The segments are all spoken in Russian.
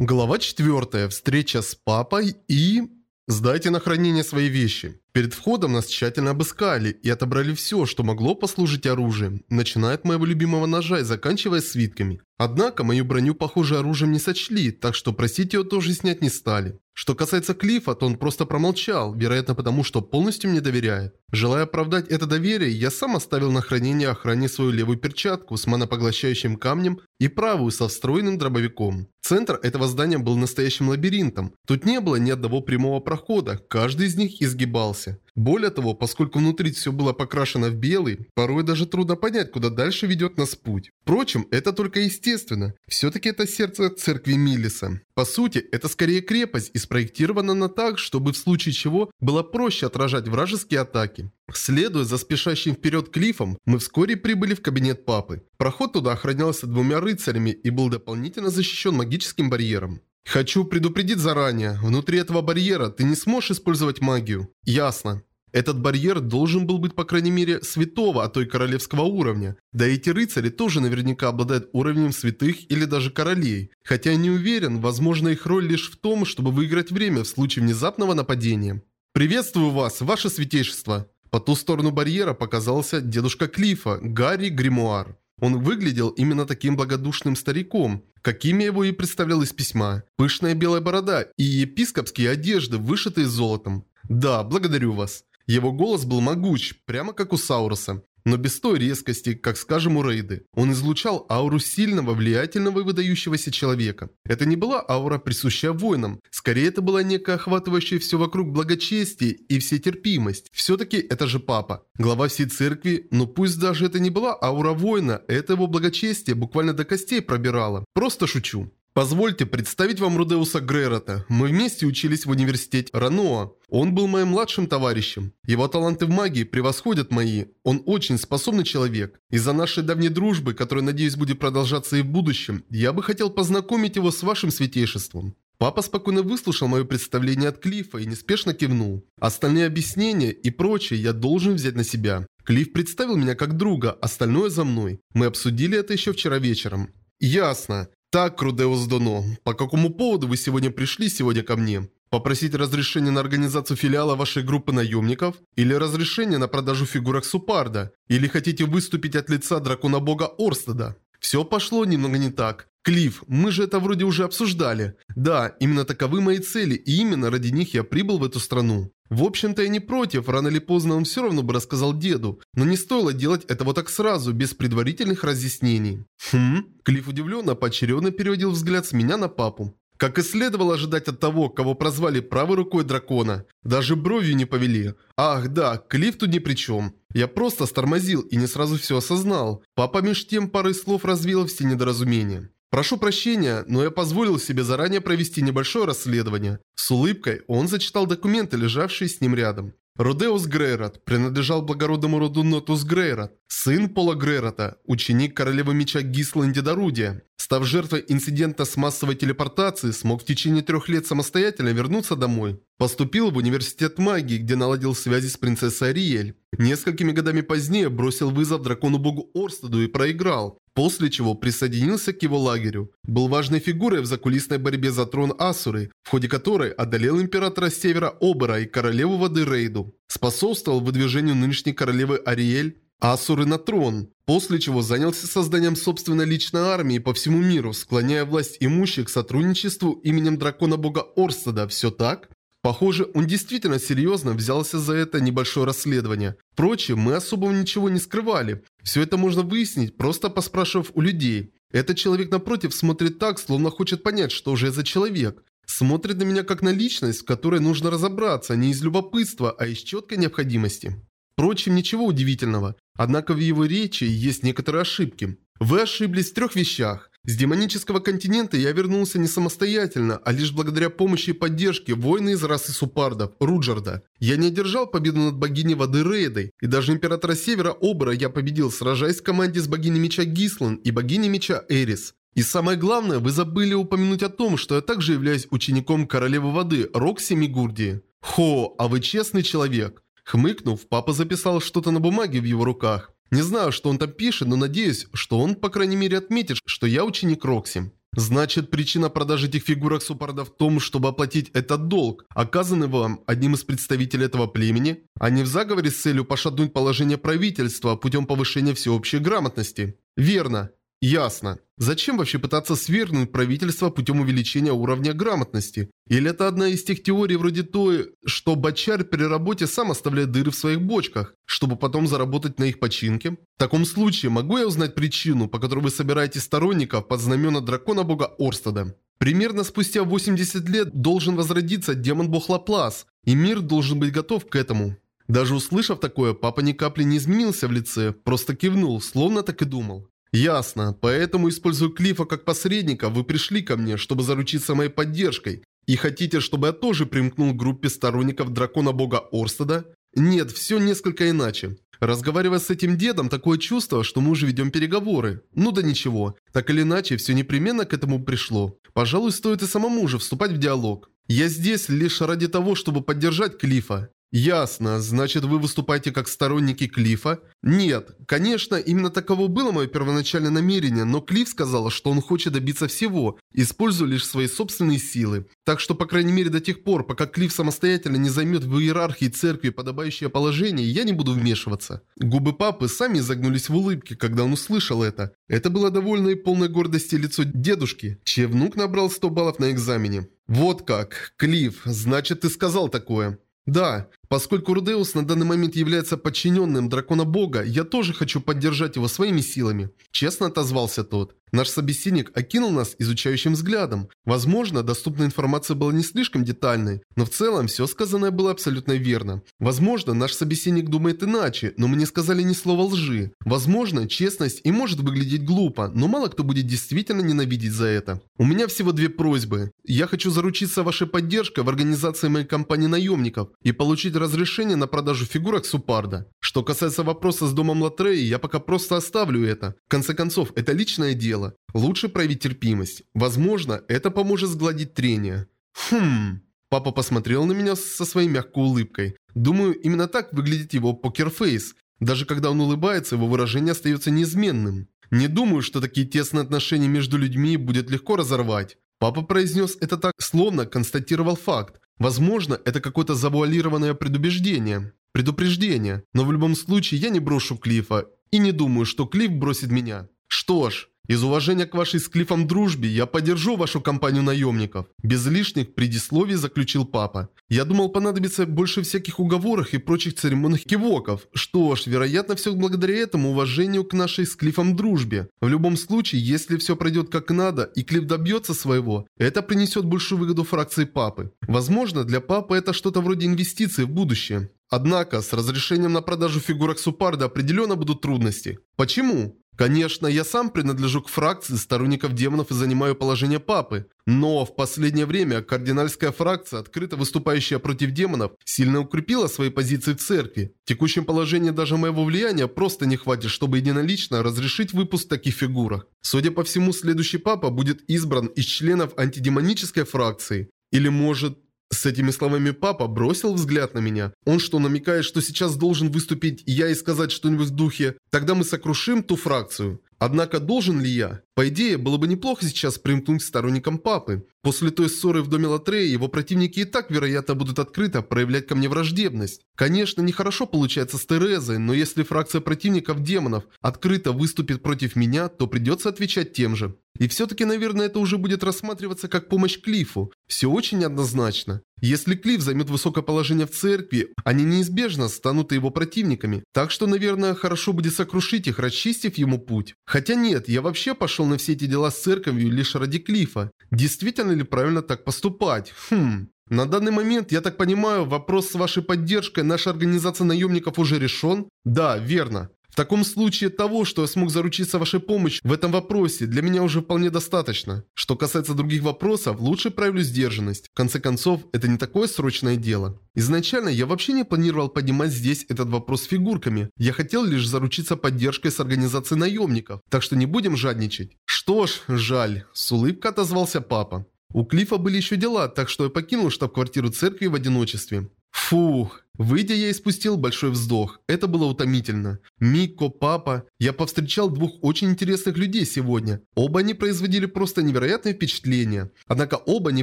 Глава 4. Встреча с папой и... Сдайте на хранение свои вещи. Перед входом нас тщательно обыскали и отобрали все, что могло послужить оружием, начиная от моего любимого ножа и заканчивая свитками. Однако мою броню, похоже, оружием не сочли, так что просить ее тоже снять не стали. Что касается Клифа, то он просто промолчал, вероятно потому, что полностью мне доверяет. Желая оправдать это доверие, я сам оставил на хранение охране свою левую перчатку с манопоглощающим камнем и правую со встроенным дробовиком. Центр этого здания был настоящим лабиринтом. Тут не было ни одного прямого прохода, каждый из них изгибался. Более того, поскольку внутри все было покрашено в белый, порой даже трудно понять, куда дальше ведет нас путь. Впрочем, это только естественно. Все-таки это сердце церкви Миллиса. По сути, это скорее крепость и спроектирована она так, чтобы в случае чего было проще отражать вражеские атаки. Следуя за спешащим вперед Клифом, мы вскоре прибыли в кабинет папы. Проход туда охранялся двумя рыцарями и был дополнительно защищен магическим барьером. Хочу предупредить заранее, внутри этого барьера ты не сможешь использовать магию. Ясно. Этот барьер должен был быть, по крайней мере, святого, а то и королевского уровня. Да и эти рыцари тоже наверняка обладают уровнем святых или даже королей. Хотя не уверен, возможно их роль лишь в том, чтобы выиграть время в случае внезапного нападения. «Приветствую вас, ваше святейшество!» По ту сторону барьера показался дедушка Клифа, Гарри Гримуар. Он выглядел именно таким благодушным стариком, каким я его и представлял из письма. Пышная белая борода и епископские одежды, вышитые золотом. «Да, благодарю вас». Его голос был могуч, прямо как у Сауруса, но без той резкости, как скажем у Рейды. Он излучал ауру сильного, влиятельного и выдающегося человека. Это не была аура, присущая воинам. Скорее, это была некая охватывающая все вокруг благочестие и всетерпимость. Все-таки это же папа. Глава всей церкви, но пусть даже это не была аура воина, это его благочестие буквально до костей пробирало. Просто шучу. Позвольте представить вам Рудеуса Грейрота. Мы вместе учились в университете Раноа. Он был моим младшим товарищем. Его таланты в магии превосходят мои. Он очень способный человек. Из-за нашей давней дружбы, которая, надеюсь, будет продолжаться и в будущем, я бы хотел познакомить его с вашим святейшеством. Папа спокойно выслушал мое представление от Клифа и неспешно кивнул. Остальные объяснения и прочее я должен взять на себя. Клифф представил меня как друга, остальное за мной. Мы обсудили это еще вчера вечером. Ясно. «Так, Рудеус Доно, по какому поводу вы сегодня пришли сегодня ко мне? Попросить разрешение на организацию филиала вашей группы наемников? Или разрешение на продажу фигурок Супарда? Или хотите выступить от лица дракона-бога Орстеда?» Все пошло немного не так. Клифф, мы же это вроде уже обсуждали. Да, именно таковы мои цели, и именно ради них я прибыл в эту страну. В общем-то я не против, рано или поздно он все равно бы рассказал деду, но не стоило делать этого так сразу, без предварительных разъяснений. Хм? Клифф удивленно поочередно переводил взгляд с меня на папу. Как и следовало ожидать от того, кого прозвали правой рукой дракона. Даже бровью не повели. Ах да, Клифф тут ни при чем. Я просто стормозил и не сразу все осознал. Папа меж тем парой слов развеял все недоразумения. «Прошу прощения, но я позволил себе заранее провести небольшое расследование». С улыбкой он зачитал документы, лежавшие с ним рядом. Родеус Грейрот принадлежал благородному роду Нотус Грейрот, сын Пола Грейрота, ученик королевы меча Гисланди Дарудия. Став жертвой инцидента с массовой телепортацией, смог в течение трех лет самостоятельно вернуться домой. Поступил в университет магии, где наладил связи с принцессой Ариэль. Несколькими годами позднее бросил вызов дракону-богу Орстеду и проиграл, после чего присоединился к его лагерю. Был важной фигурой в закулисной борьбе за трон Асуры, в ходе которой одолел императора Севера Обера и королеву воды Рейду. Способствовал выдвижению нынешней королевы Ариэль Асуры на трон, после чего занялся созданием собственной личной армии по всему миру, склоняя власть имущих к сотрудничеству именем дракона-бога Орстеда. Все так? Похоже, он действительно серьезно взялся за это небольшое расследование. Впрочем, мы особо ничего не скрывали. Все это можно выяснить, просто поспрашивав у людей. Этот человек напротив смотрит так, словно хочет понять, что же за человек. Смотрит на меня как на личность, в которой нужно разобраться, не из любопытства, а из четкой необходимости. Впрочем, ничего удивительного. Однако в его речи есть некоторые ошибки. Вы ошиблись в трех вещах. С демонического континента я вернулся не самостоятельно, а лишь благодаря помощи и поддержке воина из расы Супардов, Руджерда. Я не одержал победу над богиней воды Рейдой, и даже императора Севера Обра я победил, сражаясь в команде с богиней меча Гислан и богиней меча Эрис. И самое главное, вы забыли упомянуть о том, что я также являюсь учеником королевы воды Рокси Мигурди. Хо, а вы честный человек. Хмыкнув, папа записал что-то на бумаге в его руках. Не знаю, что он там пишет, но надеюсь, что он, по крайней мере, отметит, что я ученик Рокси. Значит, причина продажи этих фигурок Супарда в том, чтобы оплатить этот долг, оказанный вам одним из представителей этого племени, а не в заговоре с целью пошатнуть положение правительства путем повышения всеобщей грамотности. Верно. Ясно. Зачем вообще пытаться свергнуть правительство путем увеличения уровня грамотности? Или это одна из тех теорий вроде той, что бочарь при работе сам оставляет дыры в своих бочках, чтобы потом заработать на их починке? В таком случае, могу я узнать причину, по которой вы собираете сторонников под знамена дракона бога Орстада? Примерно спустя 80 лет должен возродиться демон-бог Лаплас, и мир должен быть готов к этому. Даже услышав такое, папа ни капли не изменился в лице, просто кивнул, словно так и думал. «Ясно. Поэтому, используя Клифа как посредника, вы пришли ко мне, чтобы заручиться моей поддержкой. И хотите, чтобы я тоже примкнул к группе сторонников дракона бога Орстеда? Нет, все несколько иначе. Разговаривая с этим дедом, такое чувство, что мы уже ведем переговоры. Ну да ничего. Так или иначе, все непременно к этому пришло. Пожалуй, стоит и самому же вступать в диалог. Я здесь лишь ради того, чтобы поддержать Клифа. «Ясно. Значит, вы выступаете как сторонники Клифа?» «Нет. Конечно, именно таково было мое первоначальное намерение, но Клифф сказал, что он хочет добиться всего, используя лишь свои собственные силы. Так что, по крайней мере, до тех пор, пока Клифф самостоятельно не займет в иерархии церкви подобающее положение, я не буду вмешиваться». Губы папы сами загнулись в улыбке, когда он услышал это. Это было довольно и полной гордости лицо дедушки, чей внук набрал 100 баллов на экзамене. «Вот как. Клифф, значит, ты сказал такое». Да, поскольку Рудеус на данный момент является подчиненным дракона бога, я тоже хочу поддержать его своими силами. Честно отозвался тот. Наш собеседник окинул нас изучающим взглядом. Возможно, доступная информация была не слишком детальной, но в целом все сказанное было абсолютно верно. Возможно, наш собеседник думает иначе, но мы не сказали ни слова лжи. Возможно, честность и может выглядеть глупо, но мало кто будет действительно ненавидеть за это. У меня всего две просьбы. Я хочу заручиться вашей поддержкой в организации моей компании наемников и получить разрешение на продажу фигурок Супарда. Что касается вопроса с домом Латреи, я пока просто оставлю это. В конце концов, это личное дело дело. Лучше проявить терпимость. Возможно, это поможет сгладить трение. Хм... Папа посмотрел на меня со своей мягкой улыбкой. Думаю, именно так выглядит его покерфейс. Даже когда он улыбается, его выражение остается неизменным. Не думаю, что такие тесные отношения между людьми будет легко разорвать. Папа произнес это так, словно констатировал факт. Возможно, это какое-то завуалированное предубеждение. Предупреждение. Но в любом случае я не брошу Клифа. И не думаю, что Клифф бросит меня. Что ж, из уважения к вашей с Клиффом дружбе я поддержу вашу компанию наемников. Без лишних предисловий заключил папа. Я думал понадобится больше всяких уговоров и прочих церемонных кивоков. Что ж, вероятно все благодаря этому уважению к нашей с Клиффом дружбе. В любом случае, если все пройдет как надо и Клифф добьется своего, это принесет большую выгоду фракции папы. Возможно, для папы это что-то вроде инвестиций в будущее. Однако, с разрешением на продажу фигурок Супарда определенно будут трудности. Почему? Конечно, я сам принадлежу к фракции сторонников демонов и занимаю положение папы. Но в последнее время кардинальская фракция, открыто выступающая против демонов, сильно укрепила свои позиции в церкви. В текущем положении даже моего влияния просто не хватит, чтобы единолично разрешить выпуск таких фигурах. Судя по всему, следующий папа будет избран из членов антидемонической фракции. Или может... С этими словами папа бросил взгляд на меня. Он что, намекает, что сейчас должен выступить я и сказать что-нибудь в духе «Тогда мы сокрушим ту фракцию». Однако должен ли я? По идее, было бы неплохо сейчас примкнуть к сторонникам папы. После той ссоры в доме Латрея его противники и так, вероятно, будут открыто проявлять ко мне враждебность. Конечно, нехорошо получается с Терезой, но если фракция противников демонов открыто выступит против меня, то придется отвечать тем же. И все-таки, наверное, это уже будет рассматриваться как помощь Клифу. Все очень однозначно. Если Клифф займет высокое положение в церкви, они неизбежно станут его противниками. Так что, наверное, хорошо будет сокрушить их, расчистив ему путь. Хотя нет, я вообще пошел на все эти дела с церковью лишь ради Клифа. Действительно ли правильно так поступать? Хм... На данный момент, я так понимаю, вопрос с вашей поддержкой наша организация наемников уже решен? Да, верно. Таком случае того, что я смог заручиться вашей помощью в этом вопросе, для меня уже вполне достаточно. Что касается других вопросов, лучше проявлю сдержанность. В конце концов, это не такое срочное дело. Изначально я вообще не планировал поднимать здесь этот вопрос с фигурками. Я хотел лишь заручиться поддержкой с организацией наемников. Так что не будем жадничать. Что ж, жаль. С улыбкой отозвался папа. У Клифа были еще дела, так что я покинул штаб-квартиру церкви в одиночестве. Фух, Выйдя, я испустил большой вздох. Это было утомительно. Мико, папа. Я повстречал двух очень интересных людей сегодня. Оба они производили просто невероятное впечатление. Однако оба не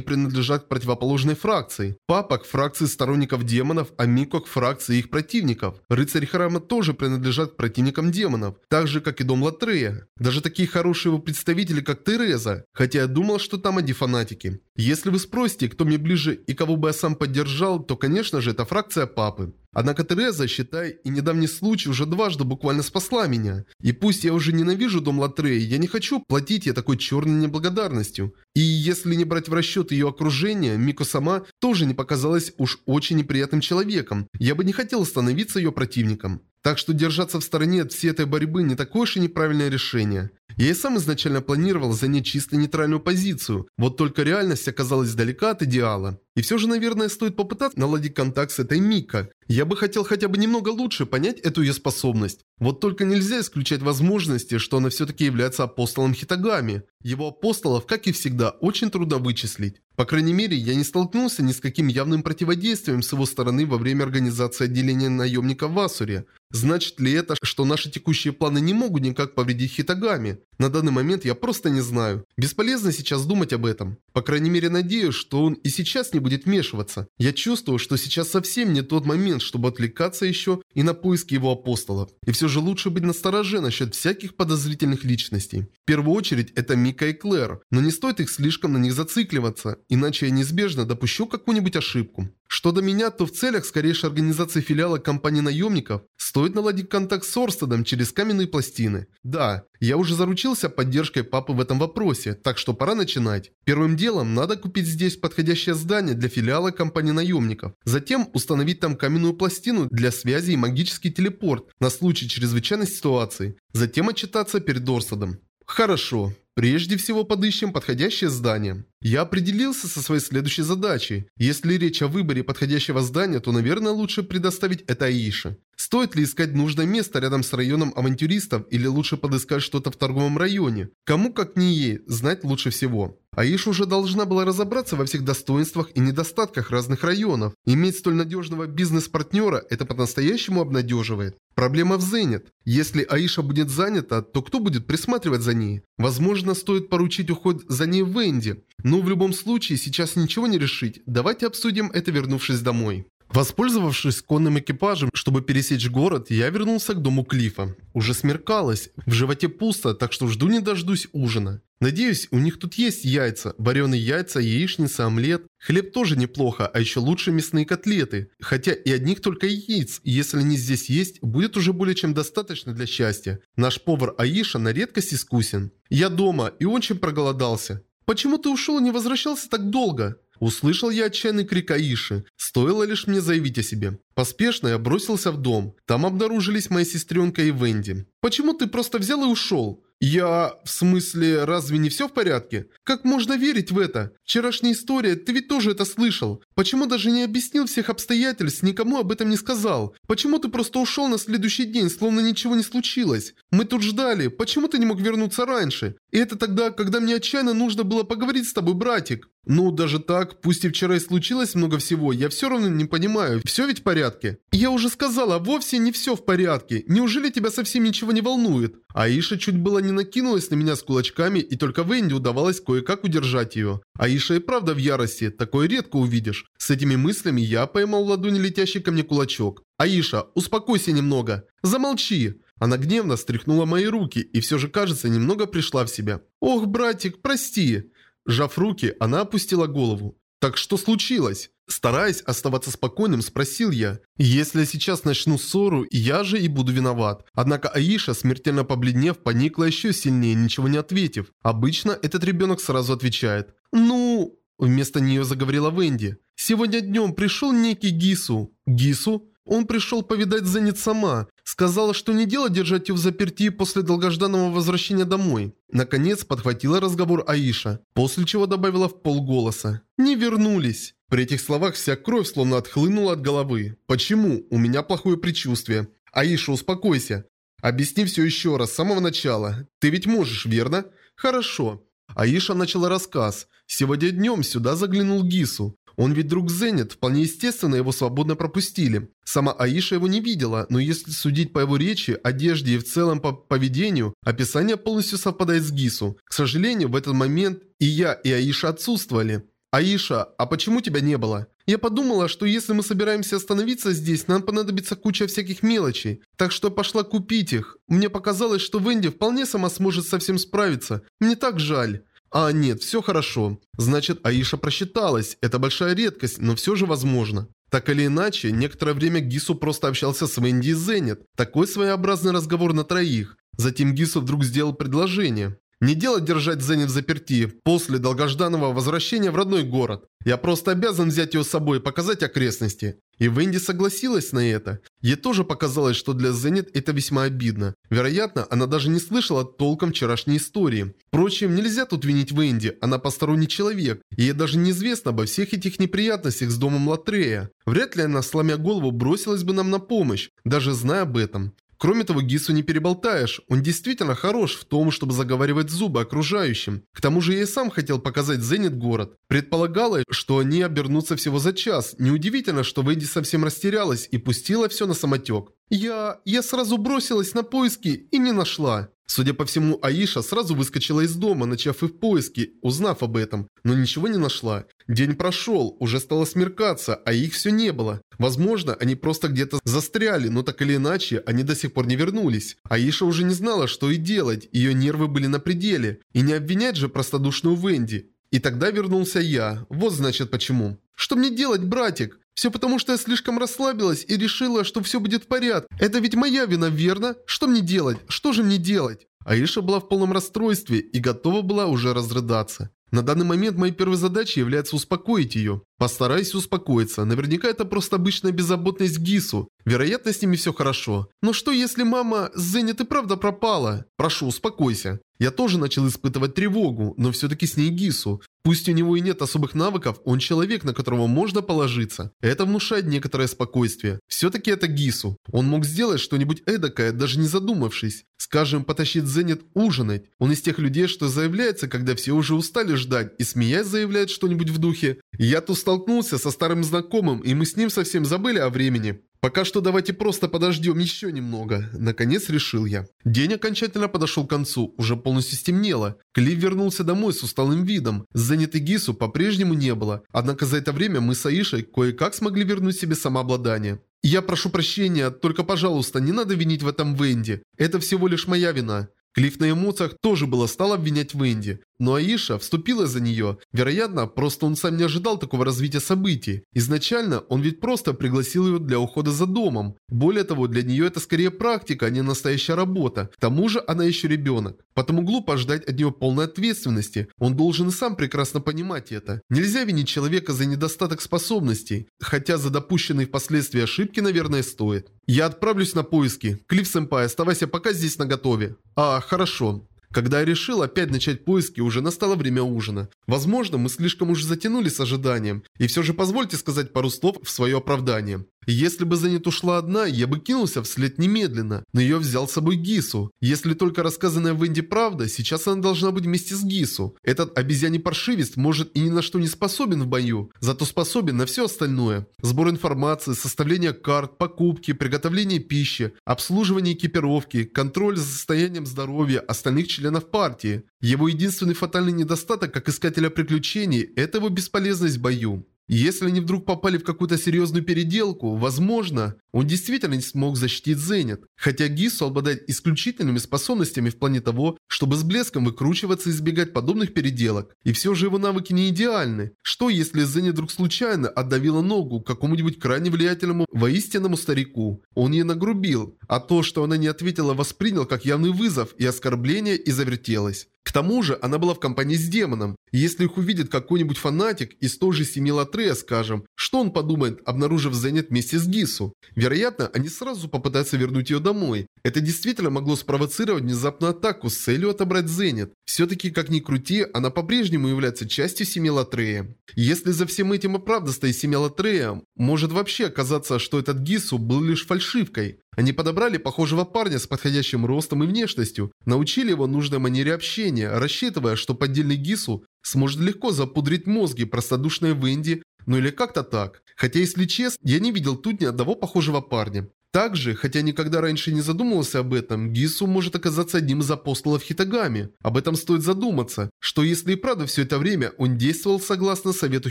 принадлежат к противоположной фракции. Папа к фракции сторонников демонов, а Мико к фракции их противников. Рыцарь Храма тоже принадлежат к противникам демонов. Так же, как и Дом Латрея. Даже такие хорошие его представители, как Тереза. Хотя я думал, что там одни фанатики. Если вы спросите, кто мне ближе и кого бы я сам поддержал, то, конечно же, это фракция папы. Однако Тереза, считай, и недавний случай уже дважды буквально спасла меня. И пусть я уже ненавижу дом Латреи, я не хочу платить ей такой черной неблагодарностью. И если не брать в расчет ее окружение, Мико сама тоже не показалась уж очень неприятным человеком. Я бы не хотел становиться ее противником. Так что держаться в стороне от всей этой борьбы не такое уж и неправильное решение. Я и сам изначально планировал занять чисто нейтральную позицию, вот только реальность оказалась далека от идеала. И все же, наверное, стоит попытаться наладить контакт с этой Мика. Я бы хотел хотя бы немного лучше понять эту ее способность. Вот только нельзя исключать возможности, что она все-таки является апостолом Хитагами. Его апостолов, как и всегда, очень трудно вычислить. По крайней мере, я не столкнулся ни с каким явным противодействием с его стороны во время организации отделения наемников в Асуре. Значит ли это, что наши текущие планы не могут никак повредить Хитагами? На данный момент я просто не знаю. Бесполезно сейчас думать об этом. По крайней мере, надеюсь, что он и сейчас не будет вмешиваться. Я чувствую, что сейчас совсем не тот момент, чтобы отвлекаться еще и на поиски его апостолов. И все же лучше быть настороже насчет всяких подозрительных личностей. В первую очередь, это Мика и Клэр, но не стоит их слишком на них зацикливаться, иначе я неизбежно допущу какую-нибудь ошибку. Что до меня, то в целях скорейшей организации филиала компании наемников стоит наладить контакт с Орстедом через каменные пластины. Да, я уже заручился поддержкой папы в этом вопросе, так что пора начинать. Первым делом надо купить здесь подходящее здание для филиала компании наемников. Затем установить там каменную пластину для связи и магический телепорт на случай чрезвычайной ситуации. Затем отчитаться перед Орстедом. Хорошо. Прежде всего подыщем подходящее здание. Я определился со своей следующей задачей. Если речь о выборе подходящего здания, то, наверное, лучше предоставить это Аише. Стоит ли искать нужное место рядом с районом авантюристов или лучше подыскать что-то в торговом районе? Кому, как не ей, знать лучше всего. Аиша уже должна была разобраться во всех достоинствах и недостатках разных районов. Иметь столь надежного бизнес-партнера – это по-настоящему обнадеживает. Проблема в Зенит. Если Аиша будет занята, то кто будет присматривать за ней? Возможно, стоит поручить уход за ней Венди. Но в любом случае, сейчас ничего не решить. Давайте обсудим это, вернувшись домой. Воспользовавшись конным экипажем, чтобы пересечь город, я вернулся к дому Клифа. Уже смеркалось, в животе пусто, так что жду не дождусь ужина. Надеюсь, у них тут есть яйца, вареные яйца, яичница, омлет. Хлеб тоже неплохо, а еще лучше мясные котлеты. Хотя и одних только яиц, если они здесь есть, будет уже более чем достаточно для счастья. Наш повар Аиша на редкость искусен. Я дома и очень проголодался. «Почему ты ушел и не возвращался так долго?» Услышал я отчаянный крик Аиши. Стоило лишь мне заявить о себе. Поспешно я бросился в дом. Там обнаружились моя сестренка и Венди. «Почему ты просто взял и ушел?» «Я... в смысле, разве не все в порядке? Как можно верить в это? Вчерашняя история, ты ведь тоже это слышал. Почему даже не объяснил всех обстоятельств, никому об этом не сказал? Почему ты просто ушел на следующий день, словно ничего не случилось? Мы тут ждали, почему ты не мог вернуться раньше? И это тогда, когда мне отчаянно нужно было поговорить с тобой, братик». «Ну, даже так, пусть и вчера и случилось много всего, я все равно не понимаю, все ведь в порядке?» «Я уже сказала, вовсе не все в порядке. Неужели тебя совсем ничего не волнует?» Аиша чуть было не накинулась на меня с кулачками, и только Венди удавалось кое-как удержать ее. Аиша и правда в ярости, такое редко увидишь. С этими мыслями я поймал в ладони летящий ко мне кулачок. «Аиша, успокойся немного. Замолчи!» Она гневно стряхнула мои руки и все же, кажется, немного пришла в себя. «Ох, братик, прости!» Сжав руки, она опустила голову. «Так что случилось?» Стараясь оставаться спокойным, спросил я. «Если я сейчас начну ссору, я же и буду виноват». Однако Аиша, смертельно побледнев, поникла еще сильнее, ничего не ответив. Обычно этот ребенок сразу отвечает. «Ну...» Вместо нее заговорила Венди. «Сегодня днем пришел некий Гису». «Гису?» Он пришел повидать Зенит сама. Сказала, что не дело держать ее в заперти после долгожданного возвращения домой. Наконец подхватила разговор Аиша, после чего добавила в полголоса. «Не вернулись». При этих словах вся кровь словно отхлынула от головы. «Почему? У меня плохое предчувствие». «Аиша, успокойся. Объясни все еще раз, с самого начала. Ты ведь можешь, верно?» «Хорошо». Аиша начала рассказ. Сегодня днем сюда заглянул Гису. Он ведь друг Зенит, вполне естественно, его свободно пропустили. Сама Аиша его не видела, но если судить по его речи, одежде и в целом по поведению, описание полностью совпадает с Гису. К сожалению, в этот момент и я, и Аиша отсутствовали. «Аиша, а почему тебя не было?» Я подумала, что если мы собираемся остановиться здесь, нам понадобится куча всяких мелочей. Так что пошла купить их. Мне показалось, что Венди вполне сама сможет со всем справиться. Мне так жаль. А, нет, все хорошо. Значит, Аиша просчиталась. Это большая редкость, но все же возможно. Так или иначе, некоторое время Гису просто общался с Венди и Зенит. Такой своеобразный разговор на троих. Затем Гису вдруг сделал предложение. Не дело держать Зенит в заперти после долгожданного возвращения в родной город. Я просто обязан взять ее с собой и показать окрестности. И Венди согласилась на это. Ей тоже показалось, что для Зенит это весьма обидно. Вероятно, она даже не слышала толком вчерашней истории. Впрочем, нельзя тут винить Венди, она посторонний человек. И ей даже неизвестно обо всех этих неприятностях с домом Латрея. Вряд ли она, сломя голову, бросилась бы нам на помощь, даже зная об этом. Кроме того, Гису не переболтаешь. Он действительно хорош в том, чтобы заговаривать зубы окружающим. К тому же я и сам хотел показать Зенит город. Предполагалось, что они обернутся всего за час. Неудивительно, что Венди совсем растерялась и пустила все на самотек. Я... я сразу бросилась на поиски и не нашла. Судя по всему, Аиша сразу выскочила из дома, начав их поиски, узнав об этом, но ничего не нашла. День прошел, уже стало смеркаться, а их все не было. Возможно, они просто где-то застряли, но так или иначе, они до сих пор не вернулись. Аиша уже не знала, что и делать, ее нервы были на пределе. И не обвинять же простодушную Венди. И тогда вернулся я. Вот значит почему. Что мне делать, братик? Все потому, что я слишком расслабилась и решила, что все будет в порядке. Это ведь моя вина, верно? Что мне делать? Что же мне делать? Аиша была в полном расстройстве и готова была уже разрыдаться. На данный момент моей первой задачей является успокоить ее. Постарайся успокоиться. Наверняка это просто обычная беззаботность Гису. Вероятно, с ними все хорошо. Но что если мама Зенит и правда пропала? Прошу, успокойся. Я тоже начал испытывать тревогу, но все-таки с ней Гису. Пусть у него и нет особых навыков, он человек, на которого можно положиться. Это внушает некоторое спокойствие. Все-таки это Гису. Он мог сделать что-нибудь эдакое, даже не задумавшись. Скажем, потащить Зенит ужинать. Он из тех людей, что заявляется, когда все уже устали ждать, и смеясь заявляет что-нибудь в духе «Я тут столкнулся со старым знакомым, и мы с ним совсем забыли о времени». Пока что давайте просто подождем еще немного. Наконец решил я. День окончательно подошел к концу, уже полностью стемнело. Клифф вернулся домой с усталым видом. Занятый Гису по-прежнему не было. Однако за это время мы с Аишей кое-как смогли вернуть себе самообладание. «Я прошу прощения, только, пожалуйста, не надо винить в этом Венди. Это всего лишь моя вина. Клифф на эмоциях тоже было стал обвинять Венди. Но Аиша вступила за нее. Вероятно, просто он сам не ожидал такого развития событий. Изначально он ведь просто пригласил ее для ухода за домом. Более того, для нее это скорее практика, а не настоящая работа. К тому же она еще ребенок. Потому глупо ждать от нее полной ответственности. Он должен и сам прекрасно понимать это. Нельзя винить человека за недостаток способностей. Хотя за допущенные впоследствии ошибки, наверное, стоит. Я отправлюсь на поиски. Клифф Сэмпай, оставайся пока здесь наготове. А, хорошо. Когда я решил опять начать поиски, уже настало время ужина. Возможно, мы слишком уж затянули с ожиданием. И все же позвольте сказать пару слов в свое оправдание. Если бы Занит ушла одна, я бы кинулся вслед немедленно, но ее взял с собой Гису. Если только рассказанная Венди правда, сейчас она должна быть вместе с Гису. Этот обезьяний паршивец может и ни на что не способен в бою, зато способен на все остальное. Сбор информации, составление карт, покупки, приготовление пищи, обслуживание экипировки, контроль за состоянием здоровья остальных членов партии. Его единственный фатальный недостаток как искателя приключений – это его бесполезность в бою. Если они вдруг попали в какую-то серьезную переделку, возможно, он действительно не смог защитить Зенит. Хотя Гису обладает исключительными способностями в плане того, чтобы с блеском выкручиваться и избегать подобных переделок. И все же его навыки не идеальны. Что если Зенит вдруг случайно отдавила ногу какому-нибудь крайне влиятельному воистинному старику? Он ей нагрубил, а то, что она не ответила, воспринял как явный вызов и оскорбление и завертелась. К тому же, она была в компании с демоном. если их увидит какой-нибудь фанатик из той же семьи Латрея, скажем, что он подумает, обнаружив Зенит вместе с Гису? Вероятно, они сразу попытаются вернуть ее домой. Это действительно могло спровоцировать внезапную атаку с целью отобрать Зенит. Все-таки, как ни крути, она по-прежнему является частью семьи Латрея. Если за всем этим и правда стоит семья Латрея, может вообще оказаться, что этот Гису был лишь фальшивкой. Они подобрали похожего парня с подходящим ростом и внешностью, научили его нужной манере общения, рассчитывая, что поддельный Гису сможет легко запудрить мозги простодушной Венди, ну или как-то так. Хотя, если честно, я не видел тут ни одного похожего парня. Также, хотя никогда раньше не задумывался об этом, Гису может оказаться одним из апостолов Хитагами. Об этом стоит задуматься, что если и правда все это время он действовал согласно совету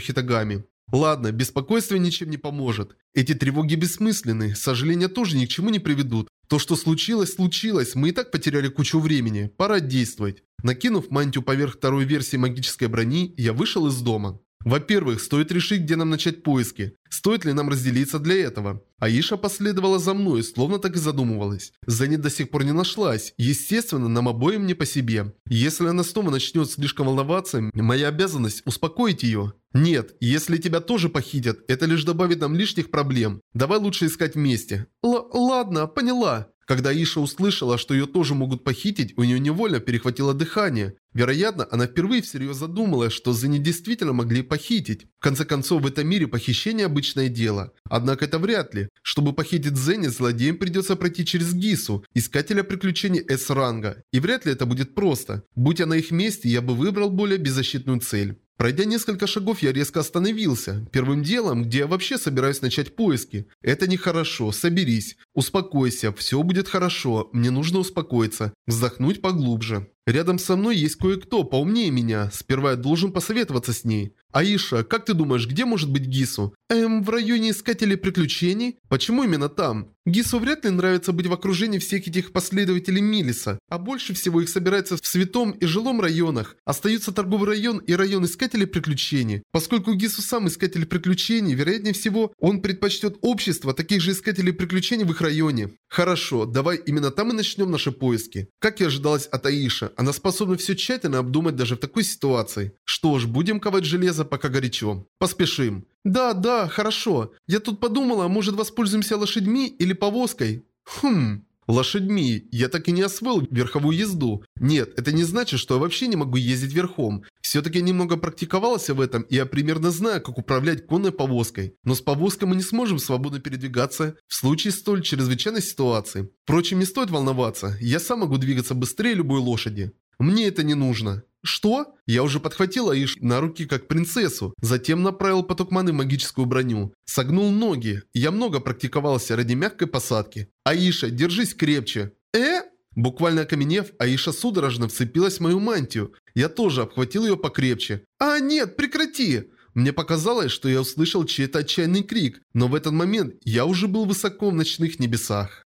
Хитагами. Ладно, беспокойство ничем не поможет. Эти тревоги бессмысленны, сожаления тоже ни к чему не приведут. То, что случилось, случилось, мы и так потеряли кучу времени, пора действовать. Накинув мантию поверх второй версии магической брони, я вышел из дома. Во-первых, стоит решить, где нам начать поиски. Стоит ли нам разделиться для этого? Аиша последовала за мной, словно так и задумывалась. Зенит до сих пор не нашлась. Естественно, нам обоим не по себе. Если она снова начнет слишком волноваться, моя обязанность успокоить ее. Нет, если тебя тоже похитят, это лишь добавит нам лишних проблем. Давай лучше искать вместе. Л ладно, поняла. Когда Иша услышала, что ее тоже могут похитить, у нее невольно перехватило дыхание. Вероятно, она впервые всерьез задумалась, что Зенит действительно могли похитить. В конце концов, в этом мире похищение обычное дело. Однако это вряд ли. Чтобы похитить Зенит, злодеям придется пройти через Гису, искателя приключений С-ранга. И вряд ли это будет просто. Будь я на их месте, я бы выбрал более беззащитную цель. Пройдя несколько шагов, я резко остановился. Первым делом, где я вообще собираюсь начать поиски. Это нехорошо, соберись. Успокойся, все будет хорошо, мне нужно успокоиться. Вздохнуть поглубже. Рядом со мной есть кое-кто поумнее меня. Сперва я должен посоветоваться с ней. Аиша, как ты думаешь, где может быть Гису? Эм, в районе Искателей Приключений? Почему именно там? Гису вряд ли нравится быть в окружении всех этих последователей Милиса, а больше всего их собирается в Святом и Жилом районах. Остаются торговый район и район Искателей Приключений. Поскольку Гису сам Искатель Приключений, вероятнее всего, он предпочтет общество таких же Искателей Приключений в их районе. Хорошо, давай именно там и начнем наши поиски. Как и ожидалось от Аиша, она способна все тщательно обдумать даже в такой ситуации. Что ж, будем ковать железо пока горячо. Поспешим. Да, да, хорошо. Я тут подумала, может воспользуемся лошадьми или повозкой? Хм... Лошадьми. Я так и не освоил верховую езду. Нет, это не значит, что я вообще не могу ездить верхом. Все-таки немного практиковался в этом, и я примерно знаю, как управлять конной повозкой. Но с повозкой мы не сможем свободно передвигаться в случае столь чрезвычайной ситуации. Впрочем, не стоит волноваться. Я сам могу двигаться быстрее любой лошади. Мне это не нужно. Что? Я уже подхватил Аиш на руки как принцессу, затем направил поток маны в магическую броню. Согнул ноги. Я много практиковался ради мягкой посадки. Аиша, держись крепче. Э? Буквально окаменев, Аиша судорожно вцепилась в мою мантию. Я тоже обхватил ее покрепче. «А, нет, прекрати!» Мне показалось, что я услышал чей-то отчаянный крик, но в этот момент я уже был высоко в ночных небесах.